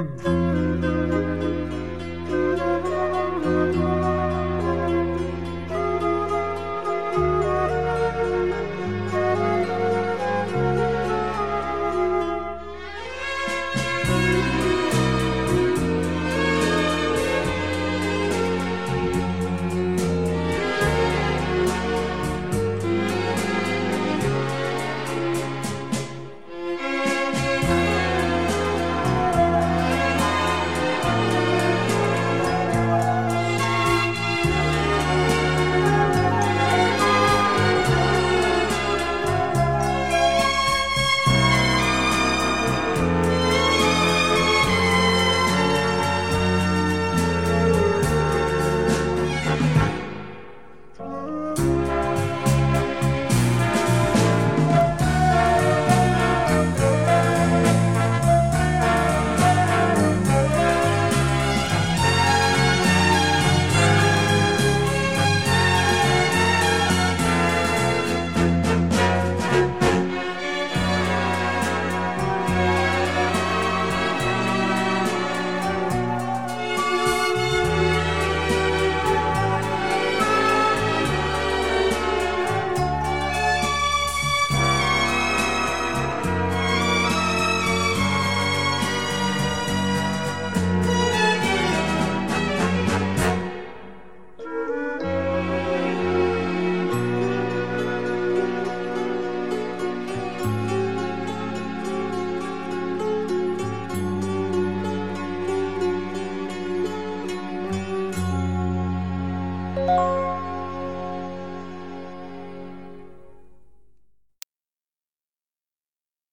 Mm-hmm.